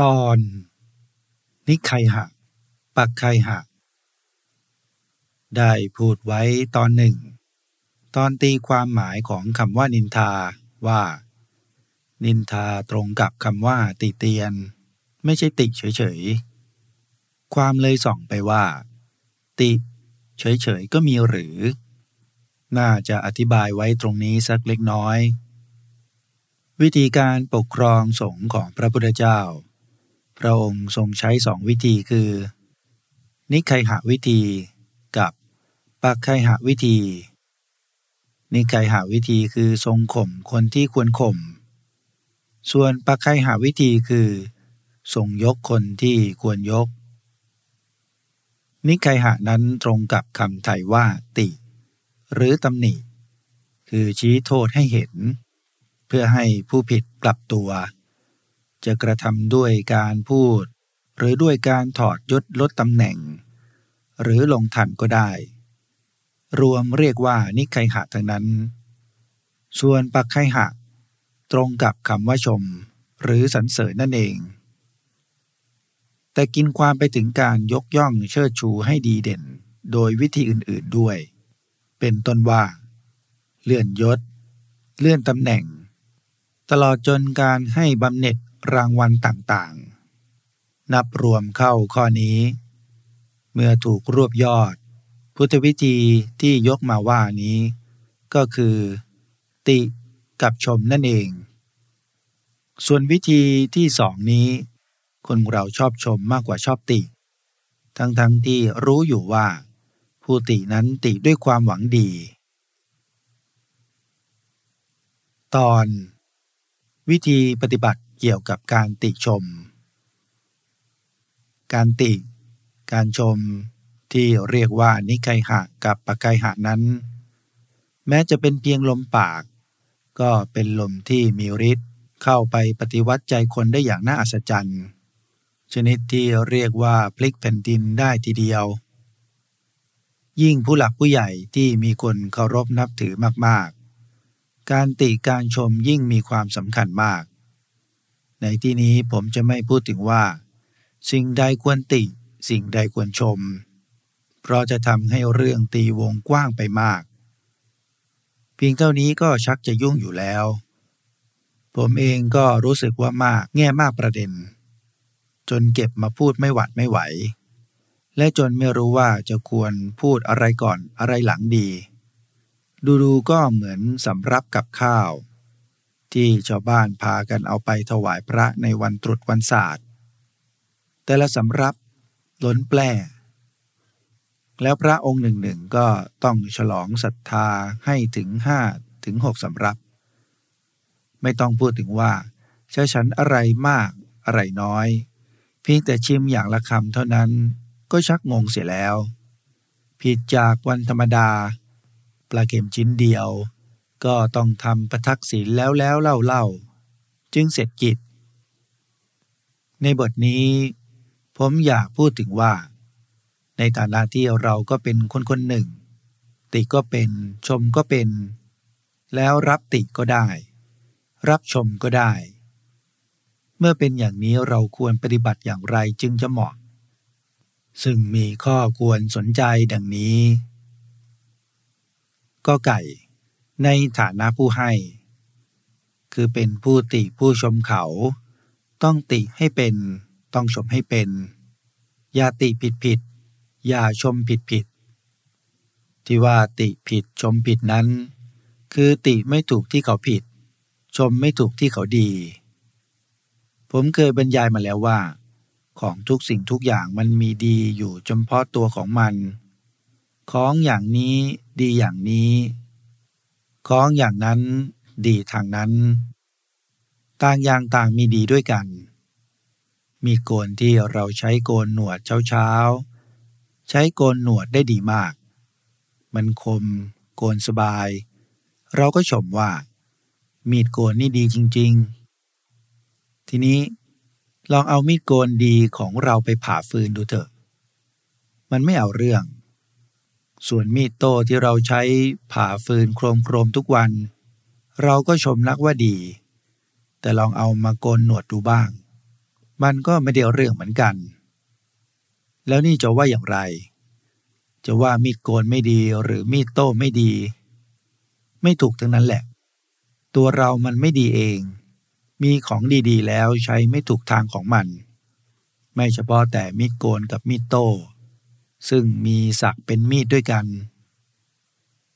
ตอน นิไคหะ ปักไคหะ ได้พูดไว้ตอนหนึ่ง ตอนตีความหมายของคำว่านินทาว่า นินทาตรงกับคำว่าติเตียน ไม่ใช่ติเฉยๆ ความเลยส่องไปว่า ติเฉยๆก็มีหรือ น่าจะอธิบายไว้ตรงนี้สักเล็กน้อยวิธีการปกครองสงฆ์ของพระพุทธเจ้า พระองค์ทรงใช้สองวิธีคือ นิไคหะวิธีกับปักไคหะวิธี นิไคหะวิธีคือทรงข่มคนที่ควรข่ม ส่วนปักไคหะวิธีคือ ทรงยกคนที่ควรยก นิไคหะนั้นตรงกับคำไทยว่าติ หรือตำหนิ คือชี้โทษให้เห็น เพื่อให้ผู้ผิดกลับตัว จะกระทำด้วยการพูด หรือด้วยการถอดยศลดตำแหน่ง หรือลงทันก็ได้ รวมเรียกว่านิไคหะทั้งนั้น ส่วนปักไคหะ ตรงกับคำว่าชม หรือสรรเสริญนั่นเอง แต่กินความไปถึงการยกย่องเชิดชูให้ดีเด่น โดยวิธีอื่นๆด้วย เป็นต้นว่า เลื่อนยศ เลื่อนตำแหน่งตลอดจนการให้บำเหน็จ รางวัลต่างๆ นับรวมเข้าข้อนี้ เมื่อถูกรวบยอด พุทธวิธีที่ยกมาว่านี้ ก็คือ ติกับชมนั่นเอง ส่วนวิธีที่สองนี้ คนเราชอบชมมากกว่าชอบติ ทั้งๆทที่รู้อยู่ว่า ผู้ตินั้นติด้วยความหวังดี ตอนวิธีปฏิบัติ เกี่ยวกับการติชม การติ การชมที่เรียกว่านิไคหะกับปะไคหะนั้น แม้จะเป็นเพียงลมปาก ก็เป็นลมที่มีฤทธิ์เข้าไปปฏิวัติใจคนได้อย่างน่าอัศจรรย์ ชนิดที่เรียกว่าพลิกแผ่นดินได้ทีเดียว ยิ่งผู้หลักผู้ใหญ่ที่มีคนเคารพนับถือมากๆ การติการชมยิ่งมีความสำคัญมาก ในที่นี้ผมจะไม่พูดถึงว่า สิ่งใดควรติสิ่งใดควรชม เพราะจะทำให้เรื่องตีวงกว้างไปมาก เพียงเท่านี้ก็ชักจะยุ่งอยู่แล้ว ผมเองก็รู้สึกว่ามากแง่มากประเด็น จนเก็บมาพูดไม่หวัดไม่ไหว และจนไม่รู้ว่าจะควรพูดอะไรก่อนอะไรหลังดี ดูๆก็เหมือนสำรับกับข้าว ที่ชาวบ้านพากันเอาไปถวายพระในวันตรุษวันศาสตร์ แต่ละสำรับล้นแปร่แล้วพระองค์หนึ่งหนึ่งก็ต้องฉลองศรัทธาให้ถึงห้าถึงหกสำรับ ไม่ต้องพูดถึงว่าใช้ฉันอะไรมากอะไรน้อย เพียงแต่ชิมอย่างละคำเท่านั้นก็ชักงงเสียแล้ว ผิดจากวันธรรมดา ปลาเค็มชิ้นเดียว ก็ต้องทำประทักษิณแล้วแล้วเล่าเล่าจึงเสร็จกิจ ในบทนี้ ผมอยากพูดถึงว่า ในฐานะที่เราก็เป็นคนคนหนึ่ง ติก็เป็นชมก็เป็น แล้วรับติก็ได้ รับชมก็ได้ เมื่อเป็นอย่างนี้เราควรปฏิบัติอย่างไรจึงจะเหมาะ ซึ่งมีข้อควรสนใจดังนี้ ก็ไก่ ในฐานะผู้ให้ คือเป็นผู้ติผู้ชมเขา ต้องติให้เป็น ต้องชมให้เป็น อย่าติผิดผิด อย่าชมผิดผิด ที่ว่าติผิดชมผิดนั้น คือติไม่ถูกที่เขาผิด ชมไม่ถูกที่เขาดี ผมเคยบรรยายมาแล้วว่า ของทุกสิ่งทุกอย่างมันมีดีอยู่เฉพาะตัวของมัน ของอย่างนี้ดีอย่างนี้ ของอย่างนั้นดีทางนั้น ต่างอย่างต่างมีดีด้วยกัน มีโกนที่เราใช้โกนหนวดเช้าๆ ใช้โกนหนวดได้ดีมาก มันคม โกนสบาย เราก็ชมว่า มีดโกนนี่ดีจริง ๆ ทีนี้ลองเอามีดโกนดีของเราไปผ่าฟืนดูเถอะ มันไม่เอาเรื่อง ส่วนมีดโต้ที่เราใช้ผ่าฟืนโครมโครมทุกวัน เราก็ชมนักว่าดี แต่ลองเอามาโกนหนวดดูบ้าง มันก็ไม่ได้เรื่องเหมือนกัน แล้วนี่จะว่าอย่างไร จะว่ามีดโกนไม่ดีหรือมีดโต้ไม่ดี ไม่ถูกทั้งนั้นแหละ ตัวเรามันไม่ดีเอง มีของดีๆ แล้วใช้ไม่ถูกทางของมัน ไม่เฉพาะแต่มีดโกนกับมีดโต้ ซึ่งมีศักเป็นมีดด้วยกัน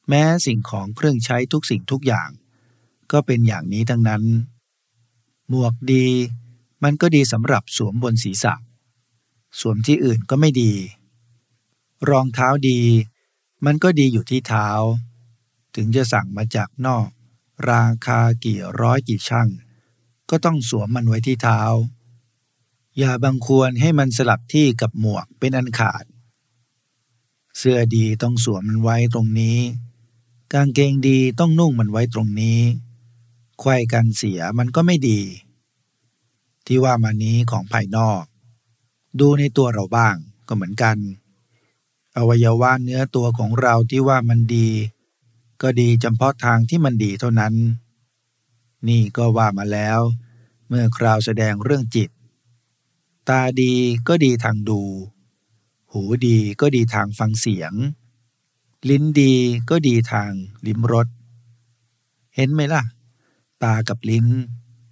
แม้สิ่งของเครื่องใช้ทุกสิ่งทุกอย่าง ก็เป็นอย่างนี้ทั้งนั้น หมวกดี มันก็ดีสำหรับสวมบนศีรษะ สวมที่อื่นก็ไม่ดี รองเท้าดี มันก็ดีอยู่ที่เท้า ถึงจะสั่งมาจากนอก ราคากี่ร้อยกี่ช่าง ก็ต้องสวมมันไว้ที่เท้า อย่าบังควรให้มันสลับที่กับหมวกเป็นอันขาด สื้อดีต้องสวมมันไว้ตรงนี้ กางเกงดีต้องนุ่งมันไว้ตรงนี้ไขว้กันเสียมันก็ไม่ดี ที่ว่ามานี้ของภายนอก ดูในตัวเราบ้างก็เหมือนกัน อวัยวะเนื้อตัวของเราที่ว่ามันดี ก็ดีเฉพาะทางที่มันดีเท่านั้น นี่ก็ว่ามาแล้ว เมื่อคราวแสดงเรื่องจิต ตาดีก็ดีทางดู หูดีก็ดีทางฟังเสียง ลิ้นดีก็ดีทางลิ้มรส เห็นไหมล่ะ ตากับลิ้น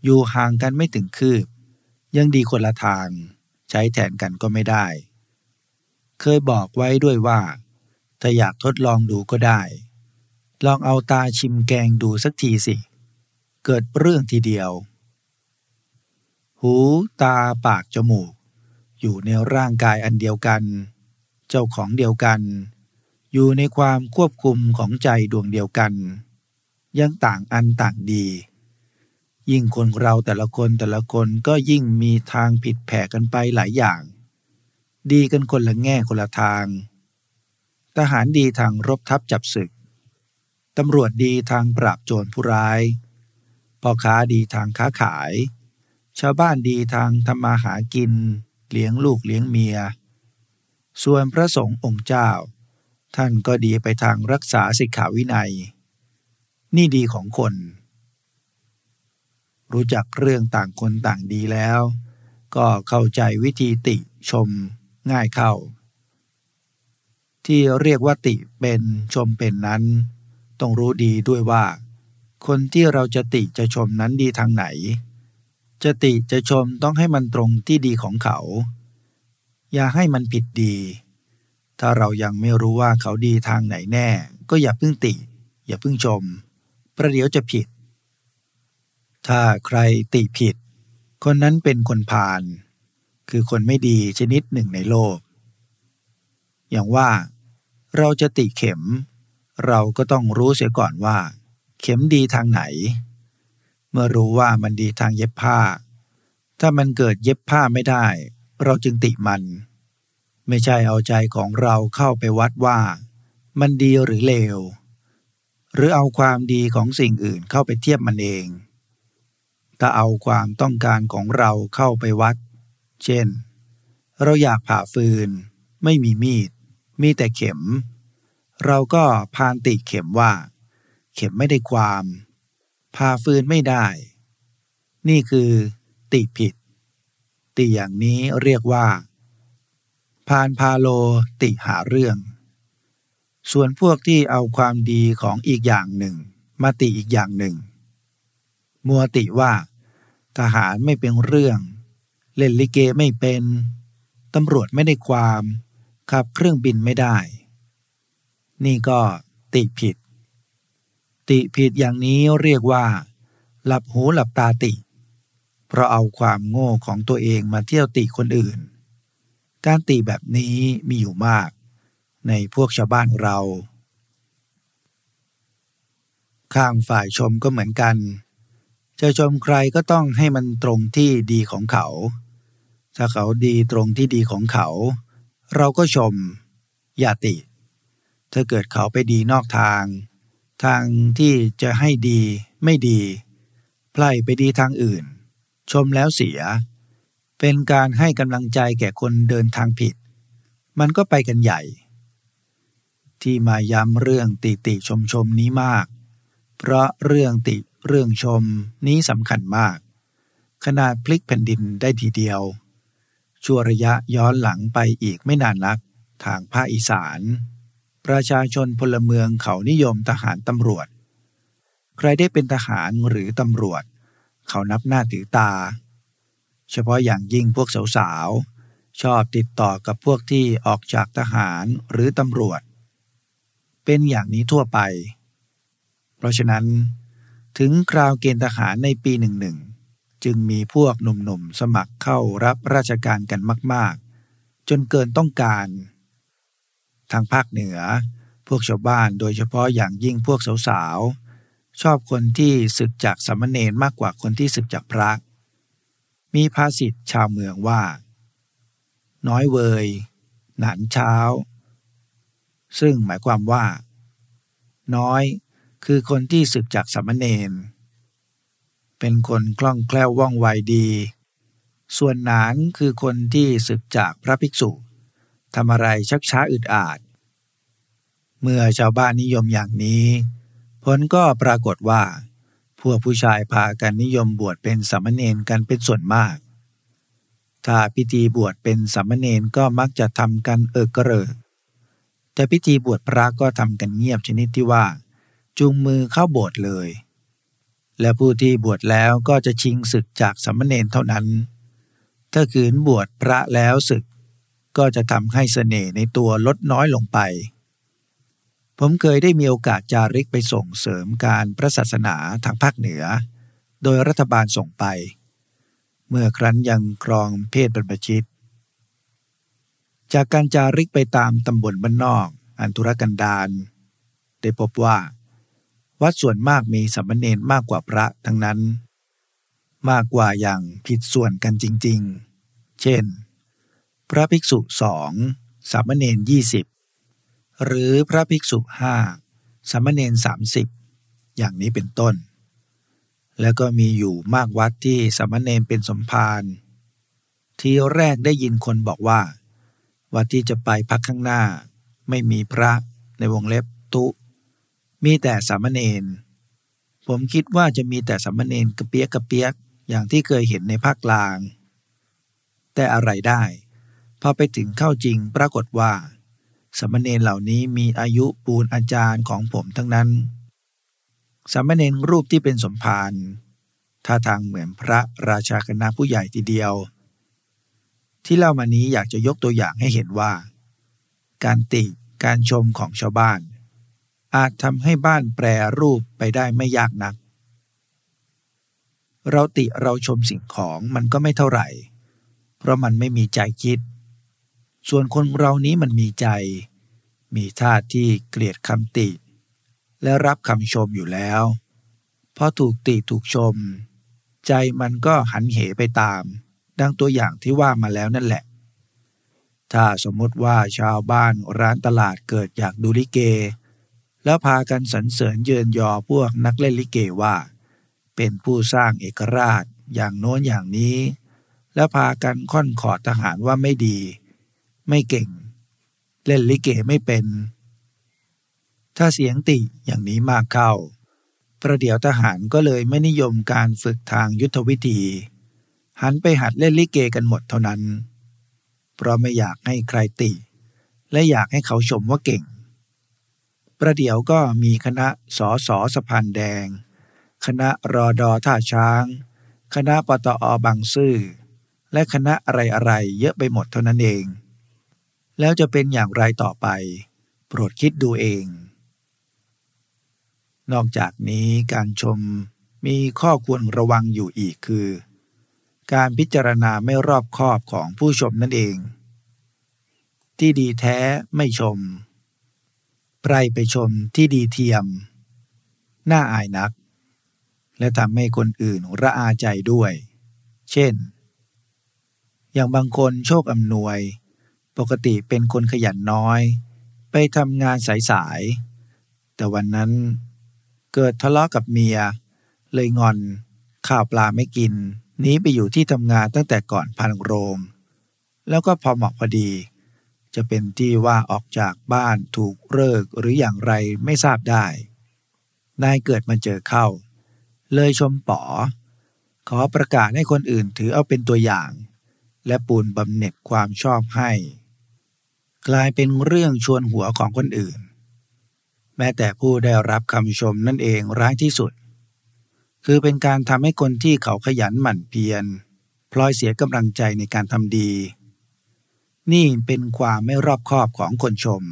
อยู่ห่างกันไม่ถึงคืบ ยังดีคนละทาง ใช้แทนกันก็ไม่ได้ เคยบอกไว้ด้วยว่า ถ้าอยากทดลองดูก็ได้ ลองเอาตาชิมแกงดูสักทีสิ เกิดเรื่องทีเดียว หู ตา ปาก จมูกอยู่ในร่างกายอันเดียวกัน เจ้าของเดียวกัน อยู่ในความควบคุมของใจดวงเดียวกัน ยังต่างอันต่างดี ยิ่งคนเราแต่ละคนแต่ละคนก็ยิ่งมีทางผิดแผกกันไปหลายอย่าง ดีกันคนละแง่คนละทาง ทหารดีทางรบทับจับศึก ตำรวจดีทางปราบโจรผู้ร้าย พ่อค้าดีทางค้าขาย ชาวบ้านดีทางทำมาหากิน เลี้ยงลูกเลี้ยงเมีย ส่วนพระสงฆ์องค์เจ้า ท่านก็ดีไปทางรักษาสิกขาวินัย นี่ดีของคน รู้จักเรื่องต่างคนต่างดีแล้ว ก็เข้าใจวิธีติชมง่ายเข้า ที่เรียกว่าติเป็นชมเป็นนั้น ต้องรู้ดีด้วยว่า คนที่เราจะติจะชมนั้นดีทางไหน จะติจะชมต้องให้มันตรงที่ดีของเขา อย่าให้มันผิดดี ถ้าเรายังไม่รู้ว่าเขาดีทางไหนแน่ ก็อย่าพึ่งติ อย่าพึ่งชม ประเดี๋ยวจะผิด ถ้าใครติผิด คนนั้นเป็นคนพาลคือคนไม่ดีชนิดหนึ่งในโลก อย่างว่า เราจะติเข็ม เราก็ต้องรู้เสียก่อนว่า เข็มดีทางไหน เมื่อรู้ว่ามันดีทางเย็บผ้า ถ้ามันเกิดเย็บผ้าไม่ได้ เราจึงติมัน ไม่ใช่เอาใจของเราเข้าไปวัดว่า มันดีหรือเลว หรือเอาความดีของสิ่งอื่นเข้าไปเทียบมันเอง ถ้าเอาความต้องการของเราเข้าไปวัด เช่น เราอยากผ่าฟืน ไม่มีมีด มีแต่เข็ม เราก็พานติเข็มว่า เข็มไม่ได้ความผ่าฟืนไม่ได้ นี่คือติผิด ติอย่างนี้เรียกว่า พานพาโลติหาเรื่อง ส่วนพวกที่เอาความดีของอีกอย่างหนึ่ง มาติอีกอย่างหนึ่ง มัวติว่า ทหารไม่เป็นเรื่อง เล่นลิเกไม่เป็นตำรวจไม่ได้ความ ขับเครื่องบินไม่ได้ นี่ก็ติผิด ติผิดอย่างนี้เรียกว่า หลับหูหลับตาติ เพราะเอาความโง่ของตัวเองมาเที่ยวติคนอื่น การติแบบนี้มีอยู่มาก ในพวกชาวบ้านเรา ข้างฝ่ายชมก็เหมือนกัน จะชมใครก็ต้องให้มันตรงที่ดีของเขา ถ้าเขาดีตรงที่ดีของเขา เราก็ชม อย่าติ ถ้าเกิดเขาไปดีนอกทาง ทางที่จะให้ดีไม่ดีไพล่ไปดีทางอื่น ชมแล้วเสีย เป็นการให้กำลังใจแก่คนเดินทางผิด มันก็ไปกันใหญ่ ที่มาย้ำเรื่องติติชมชมนี้มาก เพราะเรื่องติเรื่องชมนี้สำคัญมาก ขนาดพลิกแผ่นดินได้ทีเดียว ชั่วระยะย้อนหลังไปอีกไม่นานนักทางภาคอีสาน ประชาชนพลเมืองเขานิยมทหารตำรวจ ใครได้เป็นทหารหรือตำรวจ เขานับหน้าถือตา เฉพาะอย่างยิ่งพวกสาวๆ ชอบติดต่อกับพวกที่ออกจากทหารหรือตำรวจ เป็นอย่างนี้ทั่วไป เพราะฉะนั้น ถึงคราวเกณฑ์ทหารในปีหนึ่งหนึ่งจึงมีพวกหนุ่มๆ สมัครเข้ารับราชการกันมาก ๆ จนเกินต้องการ ทางภาคเหนือ พวกชาวบ้านโดยเฉพาะอย่างยิ่งพวกสาวๆ ชอบคนที่ศึกจากสามเณรมากกว่าคนที่ศึกจากพระ มีภาษิตชาวเมืองว่า น้อยเวยหนานเช้า ซึ่งหมายความว่า น้อยคือคนที่ศึกจากสามเณรเป็นคนคล่องแคล่วว่องไวดี ส่วนหนานคือคนที่ศึกจากพระภิกษุทำอะไรชักช้าอึดอาด เมื่อชาวบ้านนิยมอย่างนี้ ผลก็ปรากฏว่า พวกผู้ชายพากันนิยมบวชเป็นสามเณรกันเป็นส่วนมาก ถ้าพิธีบวชเป็นสามเณรก็มักจะทำกันเอิกกระเริกแต่พิธีบวชพระก็ทำกันเงียบชนิดที่ว่าจุงมือเข้าโบสถ์เลย และผู้ที่บวชแล้วก็จะชิงศึกจากสมเณรเท่านั้น ถ้าขืนบวชพระแล้วศึกก็จะทำให้เสน่ห์ในตัวลดน้อยลงไป ผมเคยได้มีโอกาสจาริกไปส่งเสริมการพระศาสนาทางภาคเหนือ โดยรัฐบาลส่งไป เมื่อครั้นยังครองเพศบรรพชิต จากการจาริกไปตามตำบลบ้านนอก อันธุรกันดารได้พบว่า วัดส่วนมากมีสามเณรมากกว่าพระทั้งนั้น มากกว่าอย่างผิดส่วนกันจริง ๆ เช่น พระภิกษุสองสามเณรยี่สิบ หรือพระภิกษุห้าสามเณรสามสิบอย่างนี้เป็นต้น แล้วก็มีอยู่มากวัดที่สามเณรเป็นสมภารทีแรกได้ยินคนบอกว่า วัดที่จะไปพักข้างหน้า ไม่มีพระในวงเล็บตุ มีแต่สามเณรผมคิดว่าจะมีแต่สามเณรกระเปียกกระเปียกอย่างที่เคยเห็นในภาคกลาง แต่อะไรได้ พอไปถึงเข้าจริงปรากฏว่า สามเณรเหล่านี้มีอายุปูนอาจารย์ของผมทั้งนั้นสามเณรรูปที่เป็นสมภารท่าทางเหมือนพระราชาคณะผู้ใหญ่ทีเดียว ที่เล่ามานี้อยากจะยกตัวอย่างให้เห็นว่า การติการชมของชาวบ้าน อาจทำให้บ้านแปรรูปไปได้ไม่ยากนัก เราติเราชมสิ่งของมันก็ไม่เท่าไหร่ เพราะมันไม่มีใจคิด ส่วนคนเรานี้มันมีใจ มีท่าที่เกลียดคำติ และรับคำชมอยู่แล้วพอถูกติถูกชม ใจมันก็หันเหไปตาม ดังตัวอย่างที่ว่ามาแล้วนั่นแหละ ถ้าสมมติว่าชาวบ้านร้านตลาดเกิดอยากดูลิเก แล้วพากันสรรเสริญเยินยอพวกนักเล่นลิเกว่า เป็นผู้สร้างเอกราชอย่างโน้นอย่างนี้ แล้วพากันค่อนขอทหารว่าไม่ดี ไม่เก่ง เล่นลิเกไม่เป็น ถ้าเสียงติอย่างนี้มากเข้า ประเดี๋ยวทหารก็เลยไม่นิยมการฝึกทางยุทธวิธี หันไปหัดเล่นลิเกกันหมดเท่านั้น เพราะไม่อยากให้ใครติ และอยากให้เขาชมว่าเก่ง ประเดี๋ยวก็มีคณะสอสอสะพานแดง คณะรอดอท่าช้าง คณะปตอบางซื่อและคณะอะไรอะไรเยอะไปหมดเท่านั้นเอง แล้วจะเป็นอย่างไรต่อไป โปรดคิดดูเอง นอกจากนี้การชมมีข้อควรระวังอยู่อีกคือ การพิจารณาไม่รอบคอบของผู้ชมนั่นเอง ที่ดีแท้ไม่ชมไพรไปชมที่ดีเทียม น่าอายนัก และทำให้คนอื่นระอาใจด้วย เช่น อย่างบางคนโชคอำนวย ปกติเป็นคนขยันน้อย ไปทำงานสายๆ แต่วันนั้นเกิดทะเลาะกับเมีย เลยงอนข้าวปลาไม่กินหนีไปอยู่ที่ทำงานตั้งแต่ก่อนพันโรง แล้วก็พอเหมาะพอดี จะเป็นที่ว่าออกจากบ้านถูกเลิกหรืออย่างไรไม่ทราบได้ นายเกิดมาเจอเข้า เลยชมป๋อ ขอประกาศให้คนอื่นถือเอาเป็นตัวอย่าง และปูนบำเหน็จความชอบให้ กลายเป็นเรื่องชวนหัวของคนอื่น แม้แต่ผู้ได้รับคำชมนั่นเองร้ายที่สุด คือเป็นการทำให้คนที่เขาขยันหมั่นเพียรพลอยเสียกำลังใจในการทำดี นี่เป็นความไม่รอบคอบของคนชม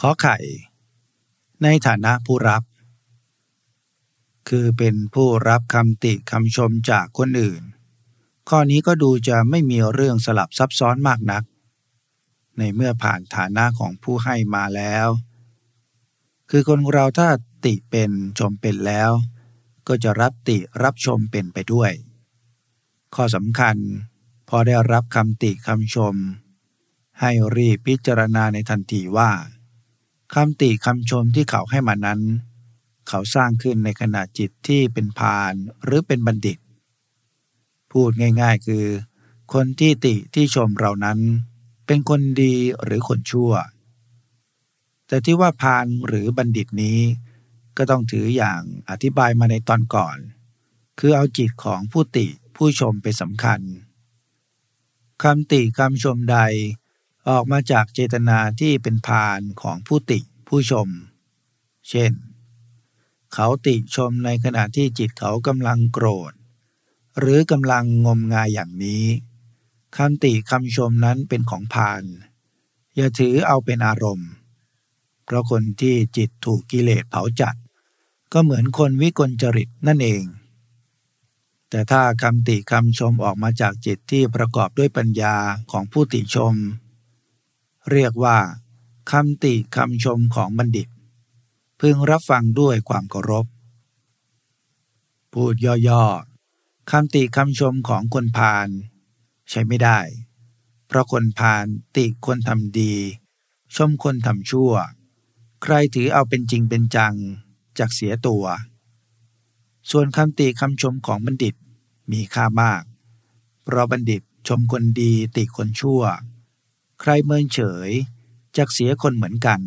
ขอไข่ ในฐานะผู้รับ คือเป็นผู้รับคำติคำชมจากคนอื่น ข้อนี้ก็ดูจะไม่มีเรื่องสลับซับซ้อนมากนัก ในเมื่อผ่านฐานะของผู้ให้มาแล้ว คือคนเราถ้าติเป็นชมเป็นแล้ว ก็จะรับติรับชมเป็นไปด้วย ข้อสำคัญพอได้รับคำติคำชม ให้รีบพิจารณาในทันทีว่าคำติคำชมที่เขาให้มานั้น เขาสร้างขึ้นในขณะจิตที่เป็นพานหรือเป็นบัณฑิต พูดง่าย ๆ คือ คนที่ติที่ชมเรานั้น เป็นคนดีหรือคนชั่ว แต่ที่ว่าพานหรือบัณฑิตนี้ ก็ต้องถืออย่างอธิบายมาในตอนก่อน คือเอาจิตของผู้ติผู้ชมเป็นสำคัญคำติคำชมใดออกมาจากเจตนาที่เป็นพานของผู้ติผู้ชม เช่น เขาติชมในขณะที่จิตเขากำลังโกรธ หรือกำลังงมงายอย่างนี้คำติคำชมนั้นเป็นของพาน อย่าถือเอาเป็นอารมณ์ เพราะคนที่จิตถูกกิเลสเผาจัด ก็เหมือนคนวิกลจริตนั่นเอง แต่ถ้าคำติคำชมออกมาจากจิตที่ประกอบด้วยปัญญาของผู้ติชม เรียกว่าคำติคำชมของบัณฑิต พึงรับฟังด้วยความเคารพ พูดย่อๆ คำติคำชมของคนพาลใช้ไม่ได้ เพราะคนพาลติคนทำดี ชมคนทำชั่ว ใครถือเอาเป็นจริงเป็นจังจากเสียตัว ส่วนคำติคำชมของบัณฑิตมีค่ามาก เพราะบัณฑิตชมคนดีติคนชั่ว ใครเมินเฉยจักเสียคนเหมือนกัน